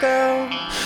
girl.